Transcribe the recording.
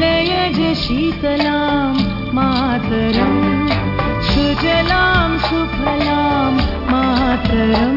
लयज शीतलां मातरं सुजलां सुफलां मातरम्।